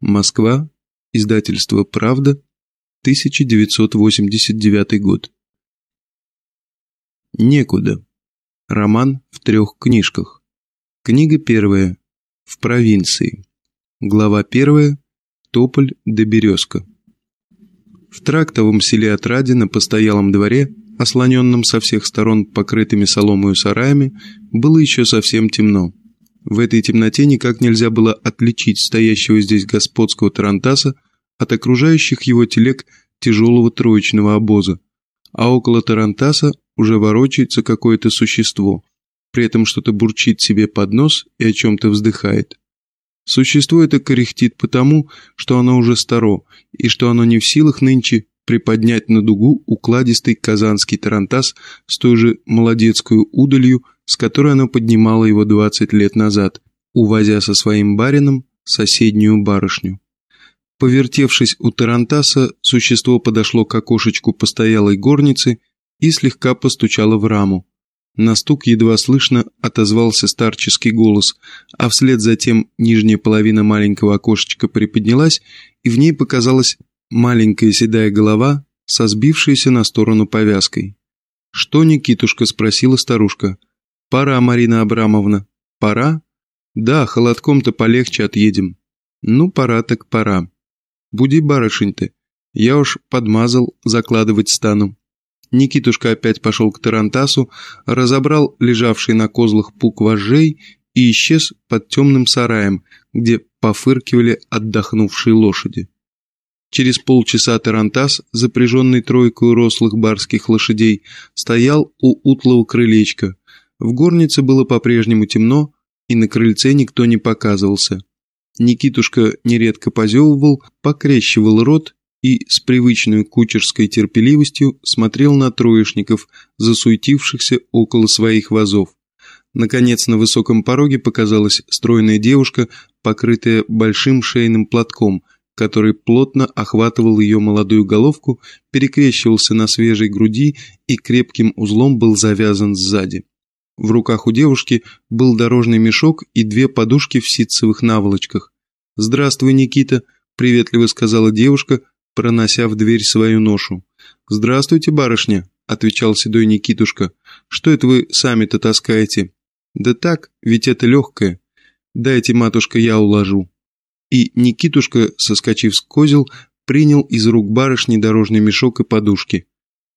Москва. Издательство «Правда». 1989 год. Некуда. Роман в трех книжках. Книга первая. В провинции. Глава первая. Тополь да березка. В трактовом селе Отраде на постоялом дворе, ослоненном со всех сторон покрытыми соломою сараями, было еще совсем темно. В этой темноте никак нельзя было отличить стоящего здесь господского тарантаса от окружающих его телег тяжелого троечного обоза, а около тарантаса уже ворочается какое-то существо, при этом что-то бурчит себе под нос и о чем-то вздыхает. Существо это корректит потому, что оно уже старо, и что оно не в силах нынче приподнять на дугу укладистый казанский тарантас с той же молодецкую удалью, с которой оно поднимало его 20 лет назад, увозя со своим барином соседнюю барышню. Повертевшись у Тарантаса, существо подошло к окошечку постоялой горницы и слегка постучало в раму. На стук едва слышно отозвался старческий голос, а вслед за тем нижняя половина маленького окошечка приподнялась, и в ней показалась маленькая седая голова со сбившейся на сторону повязкой. «Что, Никитушка?» – спросила старушка. «Пора, Марина Абрамовна». «Пора?» «Да, холодком-то полегче отъедем». «Ну, пора так пора». «Буди, барышень ты. Я уж подмазал, закладывать стану». Никитушка опять пошел к Тарантасу, разобрал лежавший на козлах пук вожжей и исчез под темным сараем, где пофыркивали отдохнувшие лошади. Через полчаса Тарантас, запряженный тройкой рослых барских лошадей, стоял у утлого крылечка, в горнице было по-прежнему темно, и на крыльце никто не показывался. Никитушка нередко позевывал, покрещивал рот и с привычной кучерской терпеливостью смотрел на троечников, засуетившихся около своих вазов. Наконец на высоком пороге показалась стройная девушка, покрытая большим шейным платком, который плотно охватывал ее молодую головку, перекрещивался на свежей груди и крепким узлом был завязан сзади. В руках у девушки был дорожный мешок и две подушки в ситцевых наволочках. «Здравствуй, Никита», — приветливо сказала девушка, пронося в дверь свою ношу. «Здравствуйте, барышня», — отвечал седой Никитушка. «Что это вы сами-то таскаете?» «Да так, ведь это легкое. Дайте, матушка, я уложу». И Никитушка, соскочив с козел, принял из рук барышни дорожный мешок и подушки.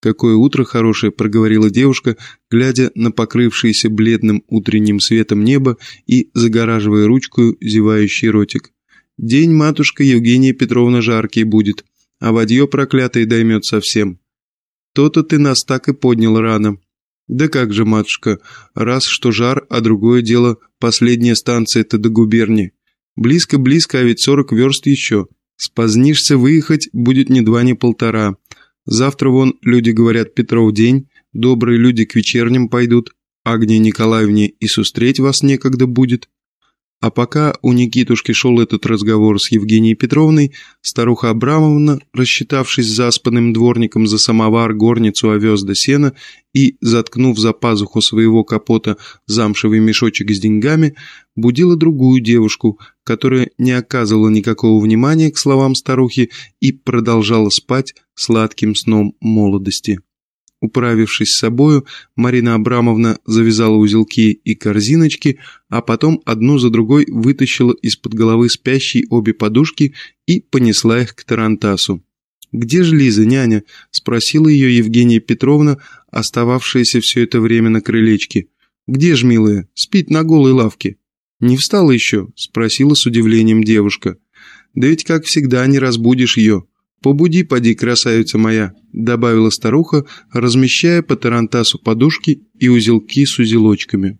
«Какое утро хорошее!» – проговорила девушка, глядя на покрывшееся бледным утренним светом небо и загораживая ручкою зевающий ротик. «День, матушка Евгения Петровна, жаркий будет, а водье проклятое доймет совсем. То-то ты нас так и поднял рано». «Да как же, матушка, раз что жар, а другое дело, последняя станция-то до губернии. Близко-близко, а ведь сорок верст еще. Спозднишься выехать, будет ни два, ни полтора». Завтра вон, люди говорят, Петров день, добрые люди к вечерним пойдут, Агне Николаевне и сустреть вас некогда будет. А пока у Никитушки шел этот разговор с Евгенией Петровной, старуха Абрамовна, рассчитавшись заспанным дворником за самовар, горницу, овес до сена и, заткнув за пазуху своего капота замшевый мешочек с деньгами, будила другую девушку, которая не оказывала никакого внимания к словам старухи и продолжала спать сладким сном молодости. Управившись с собою, Марина Абрамовна завязала узелки и корзиночки, а потом одну за другой вытащила из-под головы спящей обе подушки и понесла их к Тарантасу. «Где же Лиза, няня?» – спросила ее Евгения Петровна, остававшаяся все это время на крылечке. «Где ж, милая? Спит на голой лавке». «Не встала еще?» – спросила с удивлением девушка. «Да ведь, как всегда, не разбудишь ее. «Побуди, поди, красавица моя», — добавила старуха, размещая по тарантасу подушки и узелки с узелочками.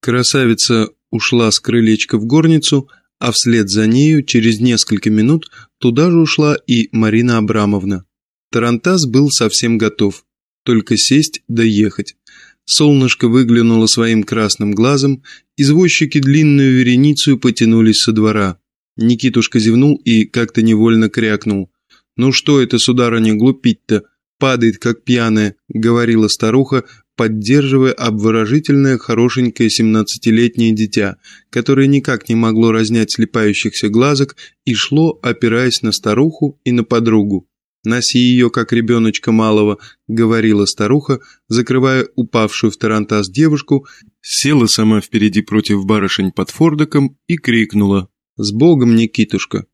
Красавица ушла с крылечка в горницу, а вслед за нею через несколько минут туда же ушла и Марина Абрамовна. Тарантас был совсем готов, только сесть да ехать. Солнышко выглянуло своим красным глазом, извозчики длинную вереницу потянулись со двора. Никитушка зевнул и как-то невольно крякнул. «Ну что это, сударыня, глупить-то? Падает, как пьяная», — говорила старуха, поддерживая обворожительное хорошенькое семнадцатилетнее дитя, которое никак не могло разнять слепающихся глазок и шло, опираясь на старуху и на подругу. «Носи ее, как ребеночка малого», — говорила старуха, закрывая упавшую в тарантас девушку, села сама впереди против барышень под фордоком и крикнула «С Богом, Никитушка!».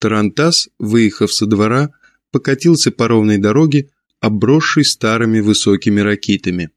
Тарантас, выехав со двора, покатился по ровной дороге, обросшей старыми высокими ракитами.